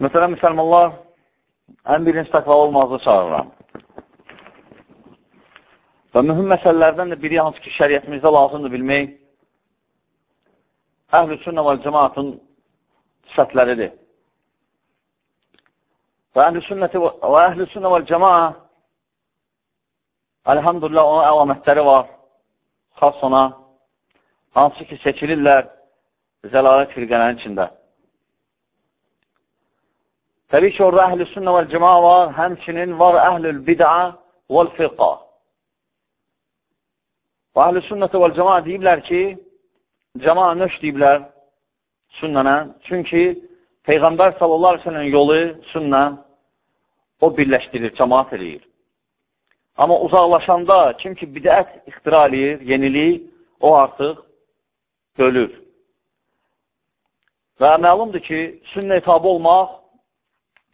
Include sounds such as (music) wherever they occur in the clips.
Məsələn, müsəlmanlar ən birinci təqvalı olmazı çağırıram. Və mühüm məsələlərdən də biri hansı ki, şəriyyətimizdə lazımdır bilmək, əhl-i sünnə və cəmaatın sifətləridir. Və əhl-i sünnəti və əhl-i sünnə və cəmaa əlhamdülillah onun əlamətləri var, xas ona, hansı ki, seçilirlər zəlalət firqələrin içində. Təbii ki, orada əhl-i sünnə və cəma var, həmçinin var əhl-ül bid'a və firqa. Və əhl-i sünnətə və cəma deyiblər ki, cəma nöş deyiblər sünnənə, çünki Peyğəmbər sallallahu aleyhi ve sellem yolu sünnə o birləşdirir, cəmaat edir. Amma uzaqlaşanda kim ki bidət ixtira edir, yenilik, o artıq bölür. Və məlumdur ki, sünnə tabi olmaq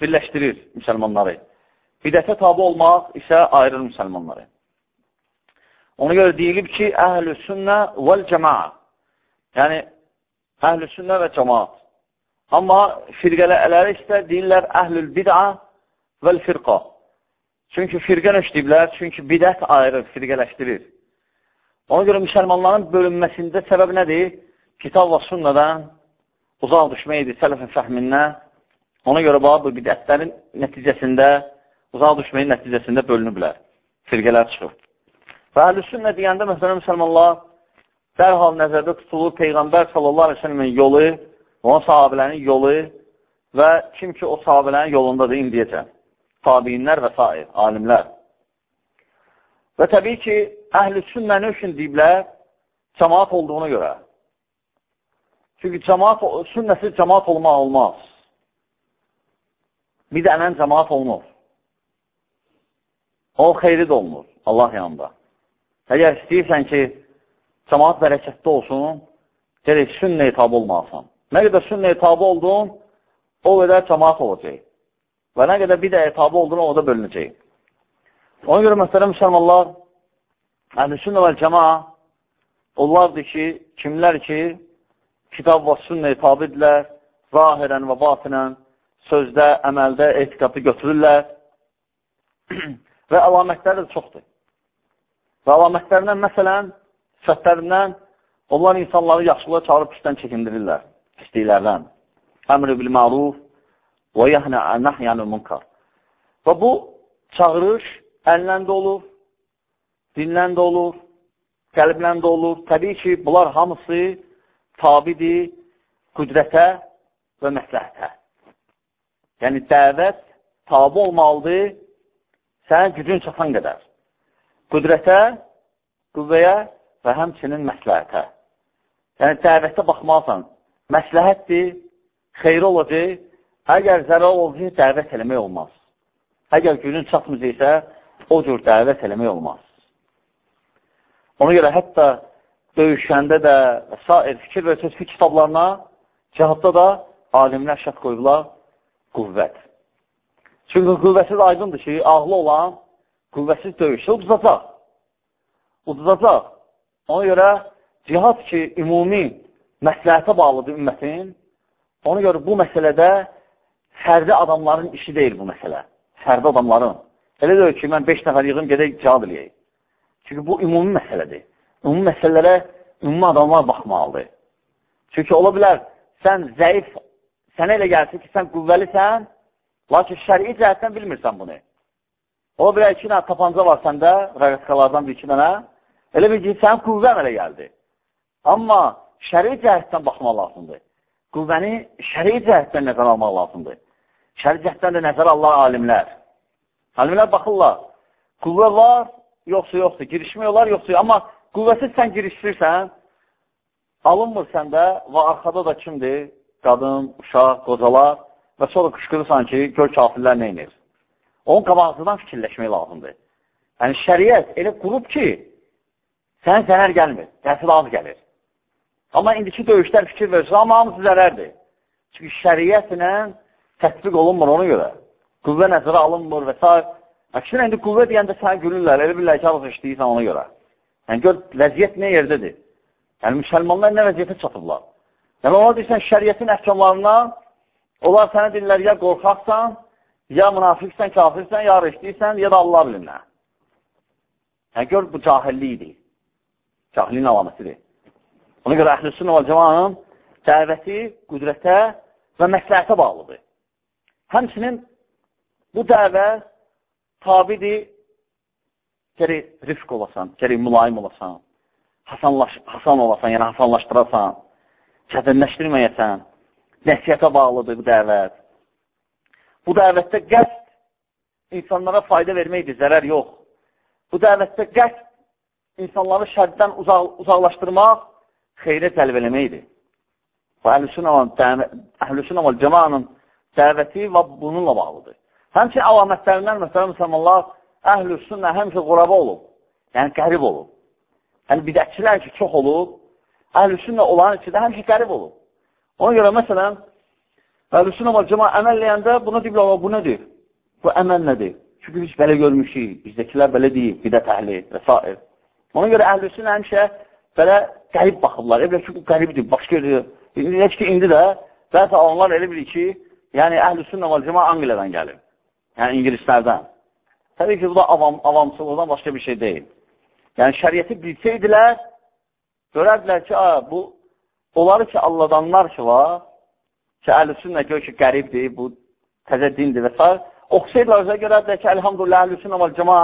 birləşdirir müsəlmanları. Bidətə tabi olmaq isə ayırır müsəlmanları. Ona görə deyilib ki, əhl-i sünnə vəl cəmaa. Yəni, əhl-i sünnə və cəmaat. Amma firqələləri isə deyirlər əhl-ül bid'a vəl firqa. Çünki firqə nöşdiblər, çünki bidət ayırır, firqələşdirir. Ona görə müsəlmanların bölünməsində səbəb nədir? Kitab və sünnədən uzaq düşməkdir, sələfin fəhmindən. Ona görə bax, bu bidətlərin nəticəsində, uzaq düşməyin nəticəsində bölünüblər. Firqələr çıxıb. Və əhlüsünnə deyəndə, məsələn, müsəlmanlar dərhal nəzərdə tutulur Peyğəmbər sallallahu aleyhi ve sellemin yolu, onun sahabilərin yolu və kim ki o sahabilərin yolundadır indiyəcən. Tabiyinlər və s. alimlər. Və təbii ki, əhlüsünnə nə üçün deyiblər? Cəmaat olduğuna görə. Çünki cəmaat, sünnəsiz cəmaat olmaq olmaz. Bir dənən cəmaat olunur. O xeyri də olunur Allah yanında. Əgər istəyirsən ki, cəmaat bərəkətli olsun, gerək sünnəyə tabi olmalısan. Nə qədər sünnəyə tabi oldun, o qədər cəmaat olacaq. Və nə qədər bir dəyə tabi oldun, o da bölünəcək. Ona görə məsələ müsəlmanlar, əhl-i sünnə və cəma onlardır ki, kimlər ki, kitab və sünnəyə tabidirlər, zahirən və batinən, sözdə, əməldə, etiqatı götürürlər (clears throat) və əlamətləri də çoxdur. Və əlamətlərindən, məsələn, sifətlərindən onlar insanları yaxşılığa çağırıb pisdən çəkindirirlər, pisliklərdən. Əmr-i bil-məruf və nəhyənü münkar. Və bu çağırış əllə də olur, dinlə də olur, qəlblə də olur. Təbii ki, bunlar hamısı tabidir qüdrətə və məsləhətə. Yəni, dəvət tabi olmalıdır sənin gücün çatan qədər qüdrətə, qüvvəyə və həmçinin məsləhətə. Yəni, dəvətə baxmalısan. Məsləhətdir, xeyri olacaq. Əgər zərər olacaq, dəvət eləmək olmaz. Əgər günün çatmayacaqsə, o cür dəvət eləmək olmaz. Ona görə hətta döyüşkəndə də s. fikir və sözfü kitablarına, cihadda da alimlər şərt qoyublar qüvvət. Çünki qüvvəsiz aydındır ki, ağlı olan qüvvəsiz döyüşsə uduzacaq. Uduzacaq. Ona görə cihad ki, ümumi məsləhətə bağlıdır ümmətin, ona görə bu məsələdə fərdi adamların işi deyil bu məsələ. Fərdi adamların. Elə deyil ki, mən 5 nəfər yığım, gedək cihad eləyək. Çünki bu ümumi məsələdir. Ümumi məsələlərə ümumi adamlar baxmalıdır. Çünki ola bilər, sən zəif, sənə elə gəlsin ki, sən qüvvəlisən, lakin şəri'i cəhətdən bilmirsən bunu. O bir iki dənə tapanca var səndə, rəqətkalardan bir iki dənə. Elə bir ki, sənin qüvvə əmələ gəldi. Amma şəri cəhətdən baxmaq lazımdır. Qüvvəni şəri cəhətdən nəzər almaq lazımdır. Şəri cəhətdən də nəzər Allah alimlər. Alimlər baxırlar. Qüvvə var, yoxsa yoxdur. Girişmək olar, yoxsa Amma qüvvəsiz sən girişdirirsən, alınmır səndə və arxada da kimdir? Qadın, uşaq, qocalar və sonra qışqırırsan ki, gör kafirlər neynir? Onun qabaqcıdan fikirləşmək lazımdır. Yəni, şəriət elə qurub ki, sən zərər gəlmir, təsir az gəlir. Amma indiki döyüşlər fikir verirsə, amma hamısı zərərdir. Çünki şəriətlə tətbiq olunmur ona görə. Qüvvə nəzərə alınmır və s. Əksinə, indi qüvvə deyəndə sən gülürlər, elə bilirlər ki, alıq işləyirsən ona görə. Yəni, gör, vəziyyət nə yerdədir? Yəni, müsəlmanlar nə vəziyyətə çatıblar? Yəni, ona deyirsən, şəriətin əhkamlarına Onlar sənə deyirlər, ya qorxaqsan, ya münafiqsən, kafirsən, ya rişliysən, ya da Allah bilinə. Yəni, gör, bu cahillikdir. Cahilliyin alaməsidir. Ona görə əhl-i və cəmanın dəvəti qüdrətə və məsləhətə bağlıdır. Həmçinin bu dəvə tabidir, gərək rifq olasan, gərək mülayim olasan, hasanlaş, hasan olasan, yəni hasanlaşdırasan, çətinləşdirməyəsən, nəsiyyətə bağlıdır bu dəvət. Bu dəvətdə qəst insanlara fayda verməkdir, zərər yox. Bu dəvətdə qəst insanları şərdən uzaq, uzaqlaşdırmaq, xeyrə təlb eləməkdir. Bu əhlüsün amal cəmanın dəvəti və bununla bağlıdır. Həmçin əlamətlərindən, məsələn, müsəlmanlar əhlüsünlə həmişə quraba olub, yəni qərib olub. Yəni bidətçilər ki, çox olub, əhlüsünlə olan içində həmişə qərib olub. Ona görə, məsələn, əhlüsün amma cəma əməlləyəndə buna deyiblər, bu nədir? Bu əməl nədir? Çünki biz belə görmüşük, bizdəkilər belə deyib, bidət əhli və s. Ona görə əhlüsün həmişə belə qərib baxırlar. Elə ki, bu qəribdir, başqa edir. İndi ki, indi də bəzi onlar elə bilir ki, yəni əhlüsün və cəma Angliyadan gəlir. Yəni ingilislərdən. Təbii ki, bu da avam, avamçılıqdan başqa bir şey deyil. Yəni şəriyyəti bilsəydilər, görərdilər ki, a, bu Onları ki, alladanlar ki var, ki, əhlüsünlə gör ki, qəribdir, bu təzə dindir və s. Oxusaydılar özə görədilər ki, əlhamdülillah, əhlüsünlə və cəma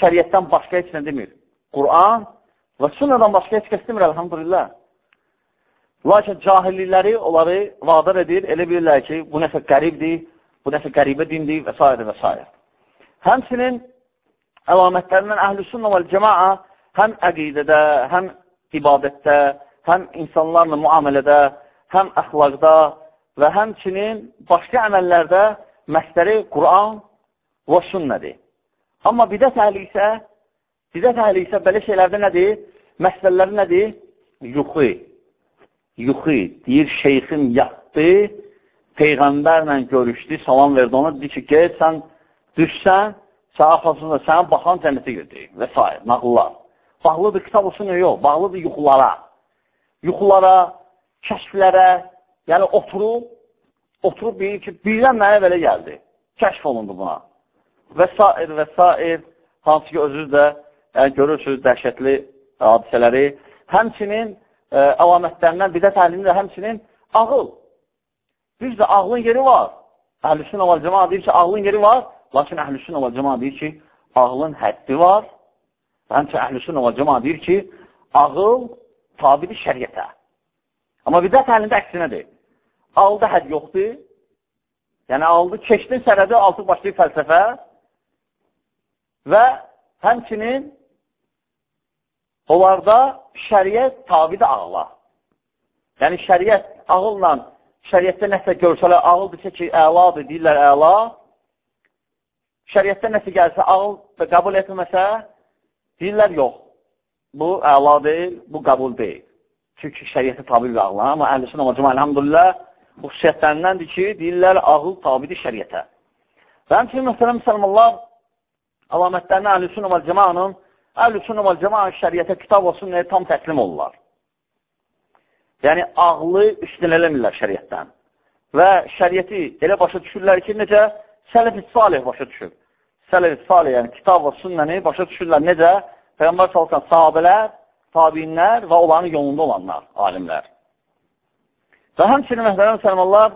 şəriyyətdən başqa heç nə demir. Qur'an və sünnadan başqa heç kəs demir, əlhamdülillah. Lakin cahillikləri onları vadar edir, elə bilirlər ki, bu nəsə qəribdir, bu nəsə qəribə dindir və s. və s. Həmsinin əlamətlərindən əhlüsünlə və cəmaa həm əqidədə, həm ibadətdə, həm insanlarla müamilədə, həm əxlaqda və həmçinin başqa əməllərdə məsləri Quran və sünnədir. Amma bidət əhli isə, bidət əhli isə belə şeylərdə nədir? Məsələləri nədir? Yuxu. Yuxu. Deyir, şeyxin yatdı, Peyğəmbərlə görüşdü, salam verdi ona, dedi ki, gel, sən düşsən, sən arxasında sənə baxan cənnətə götürür və s. nağıllar. Bağlıdır kitab olsun, yox, bağlıdır yuxulara yuxulara, kəşflərə, yəni oturub, oturub deyir ki, birdən mənə belə gəldi. Kəşf olundu buna. Və s. və s. hansı ki, özünüz də yəni, görürsünüz dəhşətli hadisələri. Həmçinin ə, e, əlamətlərindən, bizə təlimdə həmçinin ağıl. Düzdür, ağlın yeri var. Əhlüsün oval cəma deyir ki, ağlın yeri var. Lakin əhlüsün oval cəma deyir ki, ağlın həddi var. Həmçinin əhlüsün oval cəma deyir ki, ağıl tabidir şəriətə. Amma bidət əlində əksinədir. Aldı həd yoxdur. Yəni, aldı, keçdin sənədi, altı başlayıb fəlsəfə və həmçinin onlarda şəriət tabidir ağla. Yəni, şəriət ağılla, şəriətdə nəsə görsələr, ağıldırsa ki, əladır, deyirlər əla. Şəriətdə nəsə gəlsə, ağıl qəbul etməsə, deyirlər yox bu əla deyil, bu qəbul deyil. Çünki şəriyyətə tabi bir ağla. Amma amma cümə, əlhamdülillah, xüsusiyyətlərindəndir ki, deyirlər, ağıl tabidir şəriyyətə. Və həmçinin, məsələn, müsəlmanlar əlamətlərinə əhl-i və cəmanın, əhl-i və cəmanın şəriyyətə kitab olsun, nəyə tam təslim olurlar. Yəni, ağlı üstün eləmirlər şəriyyətdən. Və şəriyyəti elə başa düşürlər ki, necə sələf-i salih başa düşür. Sələf-i salih, yəni kitab və sünnəni başa düşürlər necə? Peyğəmbər salsan sahabələr, tabinlər və onların yolunda olanlar, alimlər. Və həmçinin məhzələn müsəlmanlar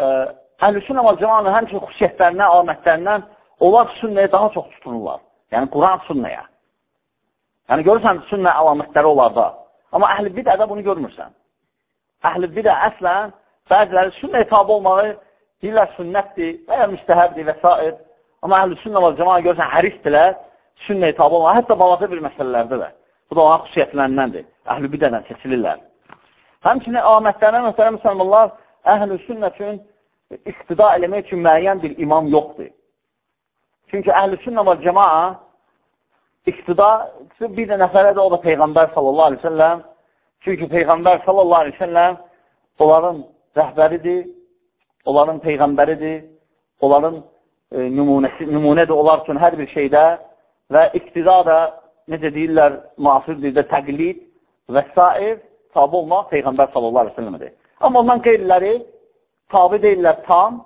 əhl-i və cəmanın həmçinin xüsusiyyətlərindən, alamətlərindən onlar sünnəyə daha çox tutunurlar. Yəni, Quran sünnəyə. Yəni, görürsən, sünnə əlamətləri onlarda. Amma əhl-i bidədə bunu görmürsən. Əhl-i bidə əslən bəziləri sünnəyə tabi olmağı deyirlər sünnətdir və ya müstəhəbdir və s. Amma əhl-i sünnə və cəmanı görürsən, hərisdirlər sünnəyə tabi olmalı, hətta balaca bir məsələlərdə də. Bu da onun xüsusiyyətlərindəndir. Əhl-i bidədən seçilirlər. Həmçinin amətlərinə məsələn müsəlmanlar əhl-i sünnə üçün iqtida eləmək üçün müəyyən bir imam yoxdur. Çünki əhl-i sünnə və cəmaa iqtida bir də nəfərə də o da Peyğəmbər sallallahu aleyhi ve selləm. Çünki Peyğəmbər sallallahu aleyhi ve selləm onların rəhbəridir, onların Peyğəmbəridir, onların e, nümunəsi, nümunədir onlar üçün hər bir şeydə və iqtida da, necə deyirlər, müasir dildə təqlid və s. tabi olmaq Peyğəmbər sallallahu aleyhi ve. Amma ondan qeyriləri tabi deyirlər tam,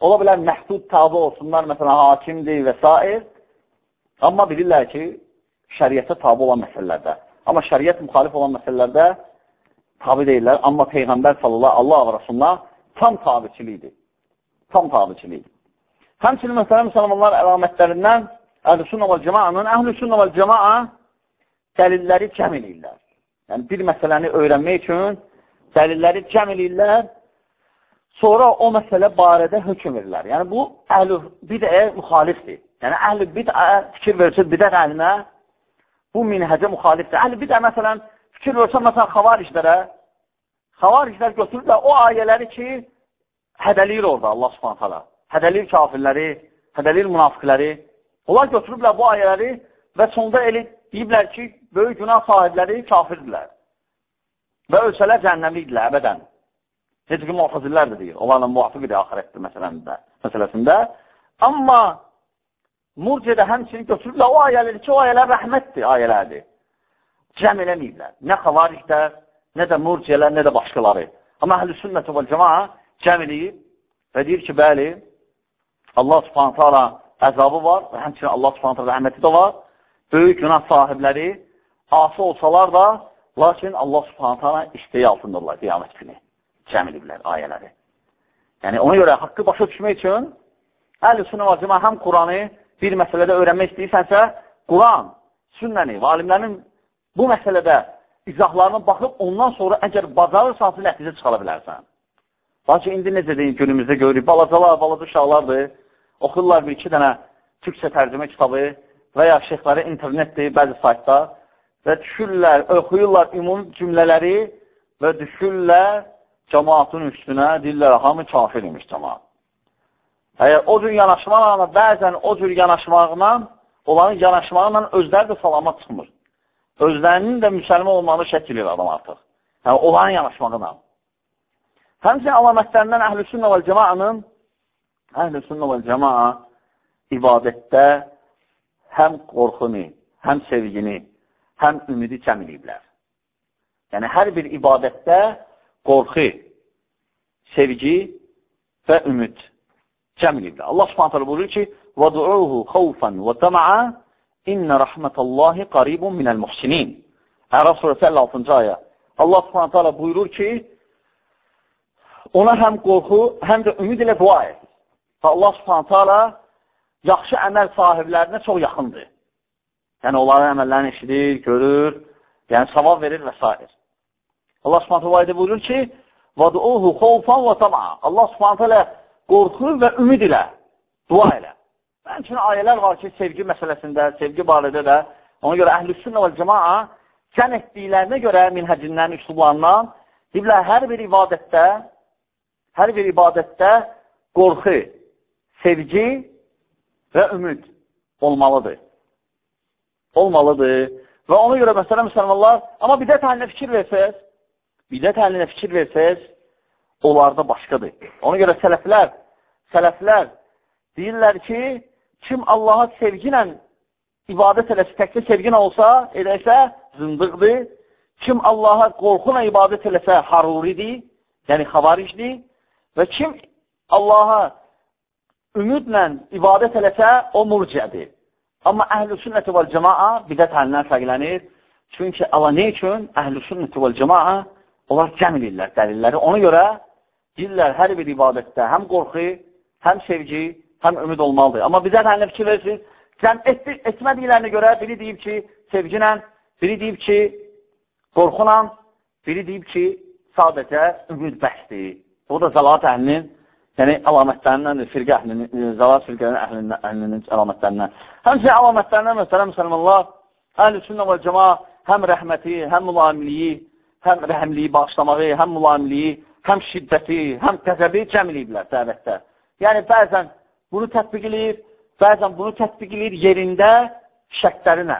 ola bilər məhdud tabi olsunlar, məsələn, hakimdir və s. Amma bilirlər ki, şəriyyətə tabi olan məsələlərdə. Amma şəriyyət müxalif olan məsələlərdə tabi deyirlər. Amma Peyğəmbər sallallahu Allah və Rasulullah tam tabiçilikdir. Tam tabiçilikdir. Həmçinin məsələn, müsəlmanlar əlamətlərindən Əhl-i və Cəmaanın Əhl-i və Cəmaa dəlilləri cəm edirlər. Yəni, bir məsələni öyrənmək üçün dəlilləri cəm edirlər, sonra o məsələ barədə hökum verirlər. Yəni, bu əhl-i bidəyə müxalifdir. Yəni, əhl-i bidə fikir verirsə, bidət əhlinə bu minhəcə müxalifdir. Əhl-i bidə, məsələn, fikir versə, məsələn, xavarişlərə, xavarişlər götürürlər o ayələri ki, hədəliyir orada Allah subhanətələ. Hədəliyir kafirləri, hədəliyir münafiqləri. Onlar götürüblər bu ayələri və sonda elə deyiblər ki, böyük günah sahibləri kafirdirlər. Və ölsələr cəhənnəmlikdirlər əbədən. Necə ki, muhafazillər də deyir. Onlarla muvafiq edir ahirətdir məsələndə, məsələsində. Amma murciədə həmçinin götürürlər o ayələri ki, o ayələr rəhmətdir, ayələrdir. Cəm eləməyiblər. Nə xavariclər, nə də murciələr, nə də başqaları. Amma əhl-i sünnət və cəmaa cəm eləyib və deyir ki, bəli, Allah subhanətə ala əzabı var və həmçinin Allah subhanətə ala rəhməti də var. Böyük günah sahibləri asi olsalar da, lakin Allah subhanətə ala istəyi altındırlar qiyamət günü. Cəm ediblər ayələri. Yəni, ona görə haqqı başa düşmək üçün əhl-i sünnə və cəmaa həm Quranı bir məsələdə öyrənmək istəyirsənsə, Quran, sünnəni və alimlərin bu məsələdə izahlarına baxıb, ondan sonra əgər bacarırsansə, nəticə çıxala bilərsən. Lakin indi necə deyin, günümüzdə görürük, balacalar, balaca uşaqlardır, oxuyurlar bir-iki dənə türkçə tərcümə kitabı və ya şeyxləri internetdir, bəzi saytda və düşürlər, oxuyurlar ümumi cümlələri və düşürlər cəmaatın üstünə, deyirlər, hamı kafir imiş cəmaat. Əgər o cür yanaşmaqla, bəzən o cür yanaşmaqla, onların yanaşmaqla özləri də salamat çıxmır. Özlərinin də müsəlman olmağını şək edir adam artıq. Yəni, onların yanaşmaqla. Həmçin əlamətlərindən əhl-i sünnə və cəmaanın əhl-i sünnə və cəmaa ibadətdə həm qorxunu, həm sevgini, həm ümidi cəm ediblər. Yəni, hər bir ibadətdə qorxu, sevgi və ümid cəm ediblər. Allah subhanətələ buyurur ki, وَدُعُوهُ خَوْفًا وَتَمَعًا İnnə rəhmətəllahi qaribun minəl muhsinin. Ərəb surəsi 56-cı ayə. Allah subhanətələ buyurur ki, ona həm qorxu, həm də ümid ilə dua et. Və Allah subhanətələ yaxşı əməl sahiblərinə çox yaxındır. Yəni, onların əməllərini eşidir, görür, yəni savab verir və s. Allah subhanətələ buyurur ki, وَدُعُوهُ خَوْفًا وَتَمَعًا Allah subhanətələ qorxu və ümid ilə dua elə. Həmçinin ayələr var ki, sevgi məsələsində, sevgi barədə də, ona görə əhl-i sünnə və cəmaa cəm etdiklərinə görə minhəcindən, üslublarından, deyirlər, hər bir ibadətdə, hər bir ibadətdə qorxu, sevgi və ümid olmalıdır. Olmalıdır. Və ona görə, məsələn, müsəlmanlar, amma bidət həlinə fikir versəz, bidət həlinə fikir versəz, onlarda başqadır. Ona görə sələflər, sələflər deyirlər ki, kim Allaha sevgi ilə ibadət eləsə, təkcə sevgi ilə olsa, edəsə, zındıqdır. Kim Allaha qorxuna ibadət eləsə, haruridir, yəni xavaricdir. Və kim Allaha ümidlə ibadət eləsə, o murciədir. Amma əhl-i sünnəti və cəmaa bidət həlindən fərqlənir. Çünki Allah ne üçün? Əhl-i sünnəti və cəmaa onlar cəm edirlər dəlilləri. Ona görə deyirlər hər bir ibadətdə həm qorxu, həm sevgi, həm ümid olmalıdır. Amma bizə hələ fikir verirsiniz, sən etdi, etmədiklərinə görə biri deyib ki, sevginlə, biri deyib ki, qorxunla, biri deyib ki, sadəcə ümid bəsdir. Bu da zəlat əhlinin, yəni əlamətlərindəndir, firqə əhlinin, zəlat firqənin əhlinin, əhlinin əlamətlərindən. Həmçə əlamətlərindən məsələn, müsəlmanlar, əhl-i sünnə və cəma həm rəhməti, həm mülamiliyi, həm rəhəmliyi bağışlamağı, həm mülamiliyi, həm şiddəti, həm qəzəbi cəm eləyiblər dəvətdə. Yəni, bəzən bunu tətbiq eləyir, bəzən bunu tətbiq eləyir yerində şərtlərinə.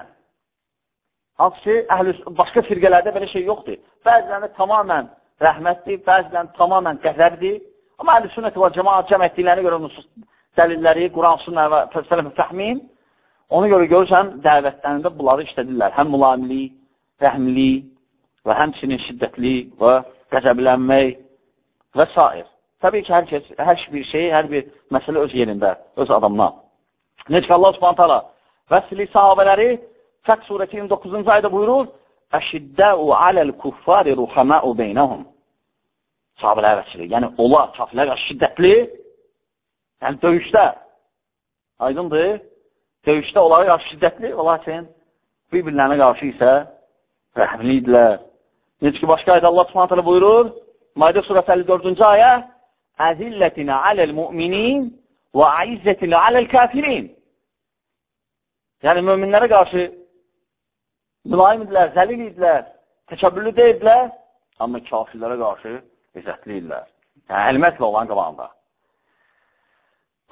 Hansı ki, başqa firqələrdə belə şey yoxdur. Bəzilərində tamamən rəhmətdir, bəzilərində tamamən qəzəbdir. Amma əhl-i sünnət və cəmaat cəm etdiklərinə görə nusus dəlilləri, Quran, sünnə və fəlsələfə fəhmin, ona görə görürsən, dəvətlərində bunları işlədirlər. Həm mülamili, rəhmli və həmçinin şiddətli və qəzəblənmək və s. Təbii ki, hər, kəs, hər bir şey, hər bir məsələ öz yerində, öz adamına. Necə ki, Allah subhanət hala vəsli sahabələri Fəq surəti 29-cu ayda buyurur, Əşiddəu aləl kuffari ruhaməu beynəhum. Sahabələr vəsli. Yəni, onlar, kafirlər şiddətli, yəni döyüşdə. Aydındır, döyüşdə onlara qarşı şiddətli, lakin bir-birlərinə qarşı isə rəhmli idilər. Necə ki, başqa ayda Allah subhanət hala buyurur, Mayda surəsi 54-cü ayə, Əzillətinə aləl müminin və aizzətinə aləl kafirin. Yəni, möminlərə qarşı mülayim idilər, zəlil idilər, təkəbbürlü deyildilər, amma kafirlərə qarşı izzətli idilər. Yəni, əlmətlə olan qabağında.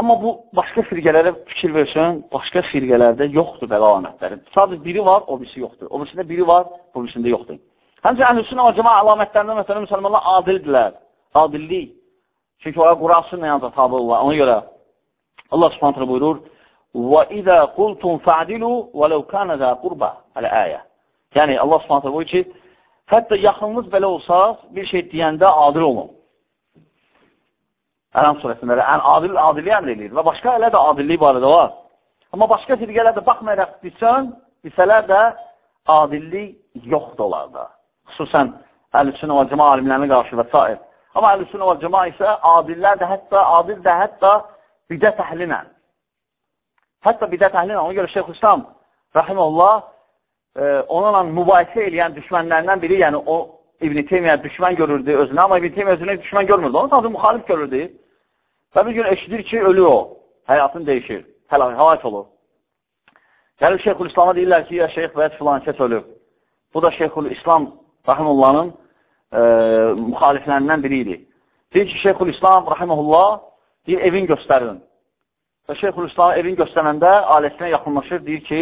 Amma bu, başqa firqələrə fikir versin, başqa firqələrdə yoxdur belə alamətləri. Sadəcə biri var, o birisi yoxdur. O birisində biri var, o birisində yoxdur. Həmçə əhlüsün və cəma əlamətlərində məsələn, müsəlmanlar adildirlər. Adillik. Çünki oraya Quran sünnə yanında tabi olurlar. Ona görə Allah subhanətlə buyurur وَإِذَا قُلْتُمْ فَعْدِلُوا وَلَوْ كَانَ ذَا قُرْبَ Hələ ayə. Yəni, Allah subhanətlə buyurur ki, hətta yaxınınız belə olsa, bir şey deyəndə adil olun. Ələm surəsində ən adil, adilliyi əmr edir və başqa elə də adillik barədə var. Amma başqa firqələr də baxmayaraq desən, desələr də adillik yoxdur onlarda. Xüsusən əl-sünə və cəma alimlərinə qarşı və s. Amma əhl-i və cəma isə adillər də hətta, adil də hətta bidət əhlinə. Hətta bidət əhlinə. Ona görə Şeyx İslam, rəhiməllah, e, onunla mübahisə eləyən düşmənlərindən biri, yəni o İbn-i Teymiyyə düşmən görürdü özünə, amma İbn-i Teymiyyə özünə düşmən görmürdü. Onu sadəcə müxalif görürdü. Və bir gün eşidir ki, ölü o. Həyatını dəyişir. Həlak olur. Gəlir Şeyxül İslam'a deyirlər ki, ya Şeyx və filan kəs ölüb. Bu da Şeyxül İslam rəhməllahın e, müxaliflərindən biri idi. Deyir ki, Şeyxül İslam, rahiməhullah, deyir, evin göstərin. Və Şeyxül İslam evin göstərəndə ailəsinə yaxınlaşır, deyir ki,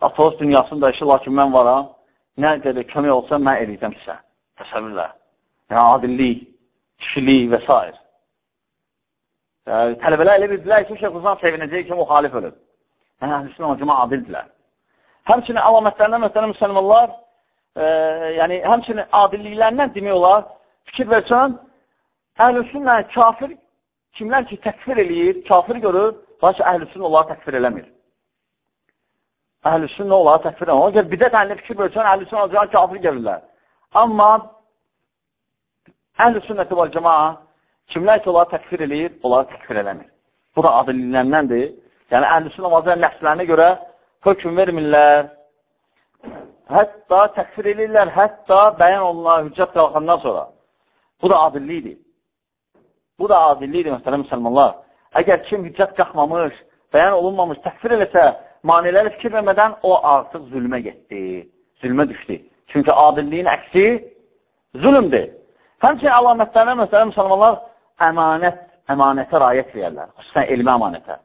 atos dünyasında işi, lakin mən varam, nə qədər kömək olsa, mən eləyəcəm sizə. Təsəvvürlə. Yəni, adillik, kişilik və s. Yəni, tələbələr elə bildilər ki, Şeyxül İslam sevinəcək ki, müxalif ölür. Yəni, əhlüsünə o cümə adildirlər. Həmçinin əlamətlərindən məsələn müsəlmanlar e, yəni həmçinin adilliklərindən demək olar, fikir versən, əhlüsünlə kafir kimlər ki, təkfir eləyir, kafir görür, lakin əhlüsün onları təkfir eləmir. Əhlüsün olar təkfir eləmir. Ona görə bidət əlində fikir versən, əhlüsün olacaq kafir görürlər. Amma əhlüsünnəti və cəmaa kimlər ki, onları təkfir eləyir, onları təkfir eləmir. Bu da adilliklərindəndir. Yəni, əhlüsün olacaq nəfslərinə görə hökm vermirlər, Hətta təkfir edirlər, hətta bəyan olunlar hüccət qalxandan sonra. Bu da adillikdir. Bu da adillikdir, məsələn, müsəlmanlar. Əgər kim hüccət qalxmamış, bəyan olunmamış, təkfir eləsə, maniləri fikir vermədən o artıq zülmə getdi, zülmə düşdü. Çünki adilliyin əksi zülümdür. Həmçin əlamətlərlə, məsələn, müsəlmanlar əmanət, əmanətə rayət verərlər, xüsusən elmi əmanətə.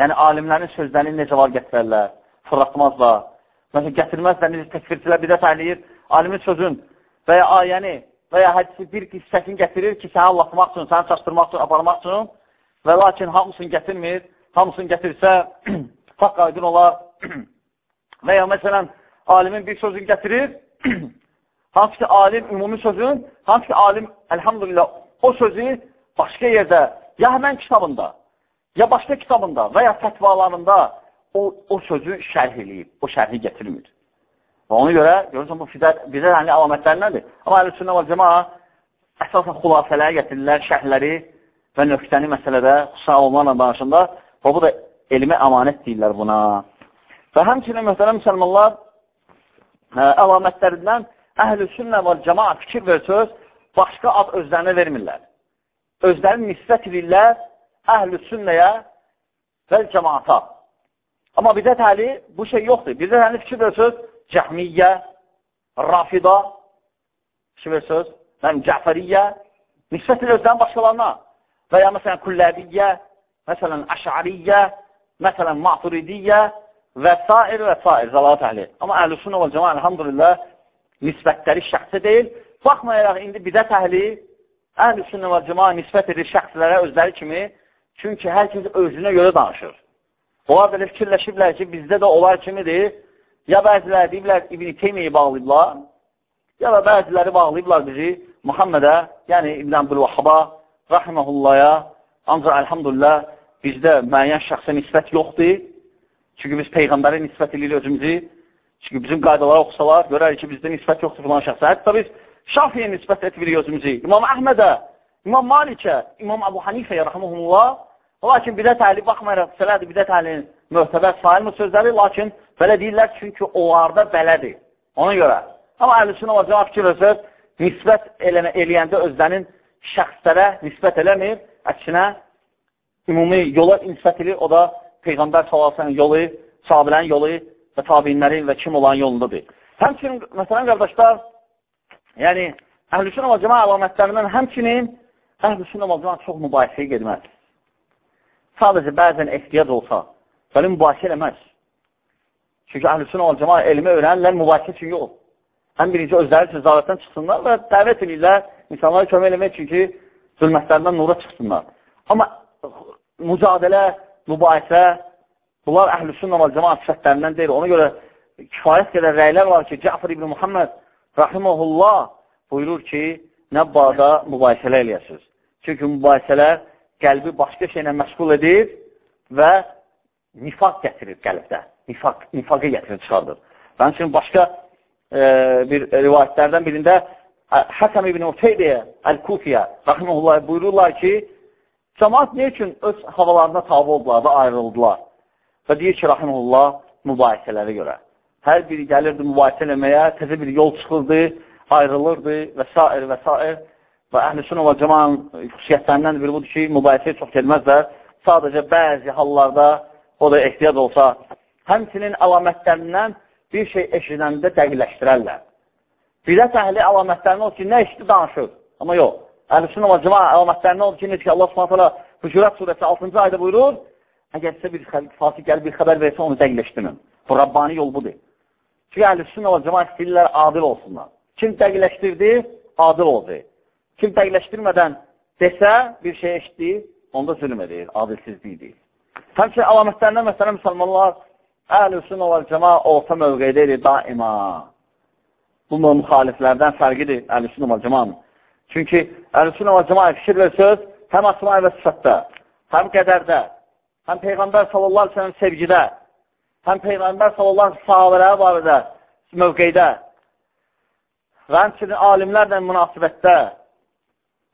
Yəni, alimlərin sözlərini necə var gətirərlər, fırlatmazlar, Məsələn, gətirməzsə, necə təkfirçilər bidət ələyir, alimin sözün və ya ayəni və ya hədisi bir hissəsini gətirir ki, səni anlatmaq üçün, səni çaşdırmaq üçün, aparmaq üçün və lakin hamısını gətirmir, hamısını gətirsə, (clears throat) fakt aydın olar. (clears throat) Və ya məsələn, alimin bir sözünü gətirir, (clears throat) hansı ki, alim ümumi sözün, hansı ki, alim, əlhamdülillah, o sözü başqa yerdə, ya həmən kitabında, ya başqa kitabında və ya fətvalarında o, o sözü şərh eləyib, o şərhi gətirmir. Və ona görə, görürsən, bu yəni əlamətlərindəndir. Amma əl-sünnə və cəma əsasən xülasələri gətirirlər, şərhləri və nöqtəni məsələdə xüsusən olmanla danışında və bu da elmi əmanət deyirlər buna. Və həmçinin mühtərəm müsəlmanlar ə, əlamətlərindən əhl-i və cəma fikir və söz başqa ad özlərinə vermirlər. Özlərini nisbət edirlər əhl-i sünnəyə və cəmaata. Amma bidət əli bu şey yoxdur. Bidət əli fikir versiniz, cəhmiyyə, rafida, fikir versiniz, mənim cəfəriyyə, nisbət özdən başqalarına və ya məsələn kulləbiyyə, məsələn əşariyyə, məsələn maturidiyyə və s. və s. zəlat əhli. Amma əhl-i sünnə və cəma, elhamdülillah, nisbətləri şəxsi deyil. Baxmayaraq, indi bidət əhli, sünnə və cəma nisbət edir şəxslərə özləri kimi, çünki hər kəs özünə görə danışır. Onlar belə fikirləşiblər ki, bizdə də onlar kimidir. Ya bəziləri deyiblər, İbn-i Teymiyi bağlayıblar, ya da bəziləri bağlayıblar bizi Muhammedə, yəni İbn Əbdülvahaba, rahiməhullaya ancaq əlhamdülillah bizdə müəyyən şəxsə nisbət yoxdur. Çünki biz Peyğəmbərə nisbət edirik özümüzü. Çünki bizim qaydalara oxusalar, görərik ki, bizdə nisbət yoxdur filan şəxsə. Hətta biz Şafiyə nisbət etmirik özümüzü. İmam Əhmədə, İmam Malikə, İmam Abu Hanifəyə rəhməhullah. Lakin bidət əhli baxmayaraq, sələdir bidət əhlinin möhtəbər sayılmır sözləri, lakin belə deyirlər çünki onlarda belədir. Ona görə. Amma əhlüsünə o cavab fikir özür, nisbət elənə, eləyəndə özlərinin şəxslərə nisbət eləmir, əksinə ümumi yola nisbət edir, o da Peyğəmbər salasının yolu, sahabilərin yolu və tabinlərin və kim olan yolundadır. Həmçinin, məsələn, qardaşlar, yəni, əhlüsün cəma əlamətlərindən həmçinin əhlüsün cəma çox mübahisəyə gedməz. Sadəcə bəzən ehtiyac olsa, belə mübahisə eləməz. Çünki əhlüsün və cəma elmi öyrənirlər mübahisə üçün yox. Həm birinci özləri üçün zarətdən çıxsınlar və dəvət edirlər insanlara kömək eləmək üçün ki, zülmətlərindən nura çıxsınlar. Amma mücadilə, mübahisə, bunlar əhlüsün və cəma sifətlərindən deyil. Ona görə kifayət qədər rəylər var ki, Cəfər ibn Muhammed rahiməhullah buyurur ki, nə barada mübahisələr eləyəsiniz. Çünki mübahisələr qəlbi başqa şeylə məşğul edir və nifaq gətirir qəlbdə. Nifaq, nifaqı gətirir, çıxardır. Bənim üçün başqa e, bir rivayətlərdən birində Həsəm ibn Uteybiyə, Əl-Kufiyə, rəhməhullah buyururlar ki, cəmaat ne üçün öz havalarına tabi oldular və ayrıldılar? Və deyir ki, rəhməhullah, mübahisələrə görə. Hər biri gəlirdi mübahisə eləməyə, təzə bir yol çıxırdı, ayrılırdı və s. və s. Və əhl-i və cəmanın xüsusiyyətlərindən biri budur ki, mübahisəyə çox gelməzlər. Sadəcə bəzi hallarda o da ehtiyac olsa, həmçinin əlamətlərindən bir şey eşidəndə dəqiqləşdirərlər. Bidət əhli əlamətlərini olur ki, nə işdi danışır. Amma yox. Əhl-i və cəma əlamətlərini olur ki, necə ki, Allah subhanətələ Hücurat surəsi 6-cı ayda buyurur, əgər sizə bir fasik gəlib bir xəbər versə, onu dəqiqləşdirin. Bu, Rabbani yol budur. Çünki əhl-i və cəma istəyirlər adil olsunlar. Kim dəqiqləşdirdi, adil oldu. Kim dəqiqləşdirmədən desə, bir şey eşitdi, onda zülm edir, adilsizlikdir. Həmçin əlamətlərindən məsələn müsəlmanlar əhl-üsün olar cəma orta mövqeydə edir daima. Bu müxaliflərdən fərqidir əhl-üsün olar cəmanın. Çünki əhl-üsün olar cəma fikir və söz həm asma və sıfatda, həm qədərdə, həm Peyğəmbər sallallahu aleyhi sevgidə, həm Peyğəmbər sallallahu aleyhi sahabələri barədə mövqeydə və həmçinin alimlərlə münasibətdə,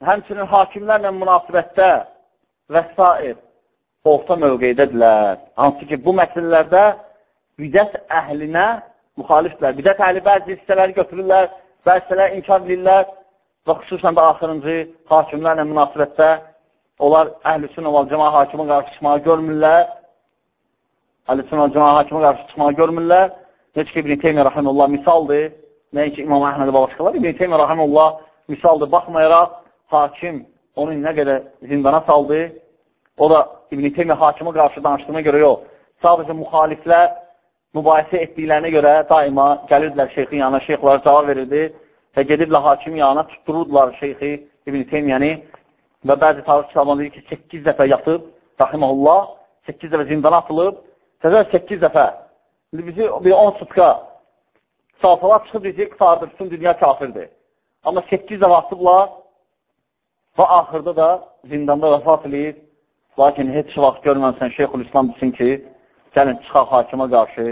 həmçinin hakimlərlə münasibətdə və s. orta mövqeydədirlər. Hansı ki, bu məsələlərdə bidət əhlinə müxalifdirlər. Bidət əhli bəzi hissələri götürürlər, bəzi hissələri inkar edirlər və xüsusən də axırıncı hakimlərlə münasibətdə onlar əhl-i və cəma hakimin qarşı çıxmağı görmürlər. Əhl-i və cəma hakimin qarşı çıxmağı görmürlər. Necə ki, İbn-i Teymiyyə rəhəməllah misaldır. Nəinki İmam Əhməd və başqaları. İbn-i Teymiyyə rəhəməllah misaldır. Baxmayaraq, hakim onu nə qədər zindana saldı, o da İbn-i Teymiyyə hakimə qarşı danışdığına görə yox. Sadəcə müxaliflər mübahisə etdiklərinə görə daima gəlirdilər şeyxin yanına, şeyxlara cavab verirdi və gediblər hakimin yanına tuttururdular şeyxi İbn-i Teymiyyəni və bəzi tarix kitabında deyir ki, 8 dəfə yatıb, rahiməhullah, 8 dəfə zindana atılıb, təzə 8 dəfə. İndi bizi bir 10 sutka salsalar çıxıb deyəcək, qutardır, bütün dünya kafirdir. Amma 8 dəfə atıblar, Və axırda da zindanda vəfat eləyib. Lakin heç vaxt görməmsən Şeyxul İslam desin ki, gəlin çıxaq hakimə qarşı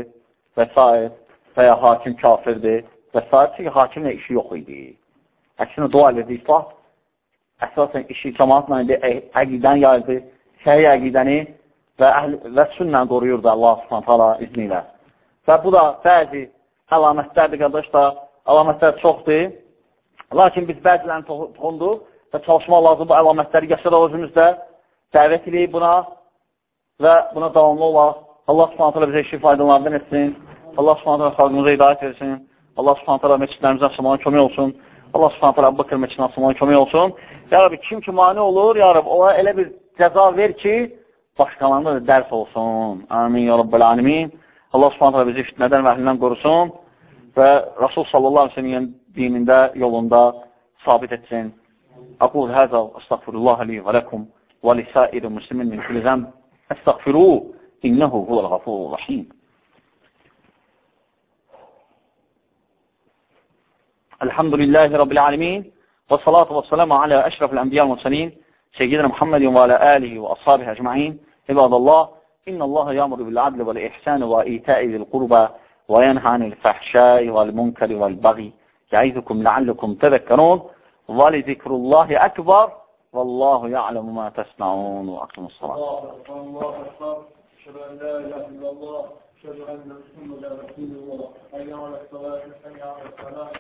və s. və ya hakim kafirdir və s. Çünki hakimlə işi yox idi. Əksinə dua edirdi islah. Əsasən işi cəmaatla idi, əqidən yayırdı, şəhi əqidəni və, əhl və sünnə qoruyurdu Allah subhanətə izni ilə. Və bu da bəzi əlamətlərdir, qardaşlar, əlamətlər çoxdur. Lakin biz bəzilərini toxunduq və çalışmaq lazım bu əlamətləri yaşadaq özümüzdə, dəvət edəyik buna və buna davamlı olaq. Allah subhanətələ bizə işi faydalardan etsin. Allah subhanətələ xalqımıza hidayət etsin. Allah subhanətələ meçidlərimizə açılmağa kömək olsun. Allah subhanətələ Əbbaqır meçidinə açılmağa kömək olsun. Ya Rabbi, kim ki mani olur, ya Rabbi, ona elə bir cəza ver ki, başqalarında da dərs olsun. Amin, ya Rabbil alemin. Allah subhanətələ bizi fitnədən və əhlindən qorusun və Rasul sallallahu aleyhi ve sellem dinində, yolunda sabit etsin. أقول هذا وأستغفر الله لي ولكم ولسائر المسلمين من كل ذنب. أستغفروه إنه هو الغفور الرحيم. الحمد لله رب العالمين والصلاة والسلام على أشرف الأنبياء والمرسلين سيدنا محمد وعلى آله وأصحابه أجمعين. عباد الله إن الله يأمر بالعدل والإحسان وإيتاء ذي القربى وينهى عن الفحشاء والمنكر والبغي. يعظكم لعلكم تذكرون. ولذكر الله أكبر والله يعلم ما تصنعون وأقم الصلاة. الله أكبر أشهد أن لا إله إلا الله. أشهد أن محمدا رسول الله حي على الصلاة حي على الصلاة.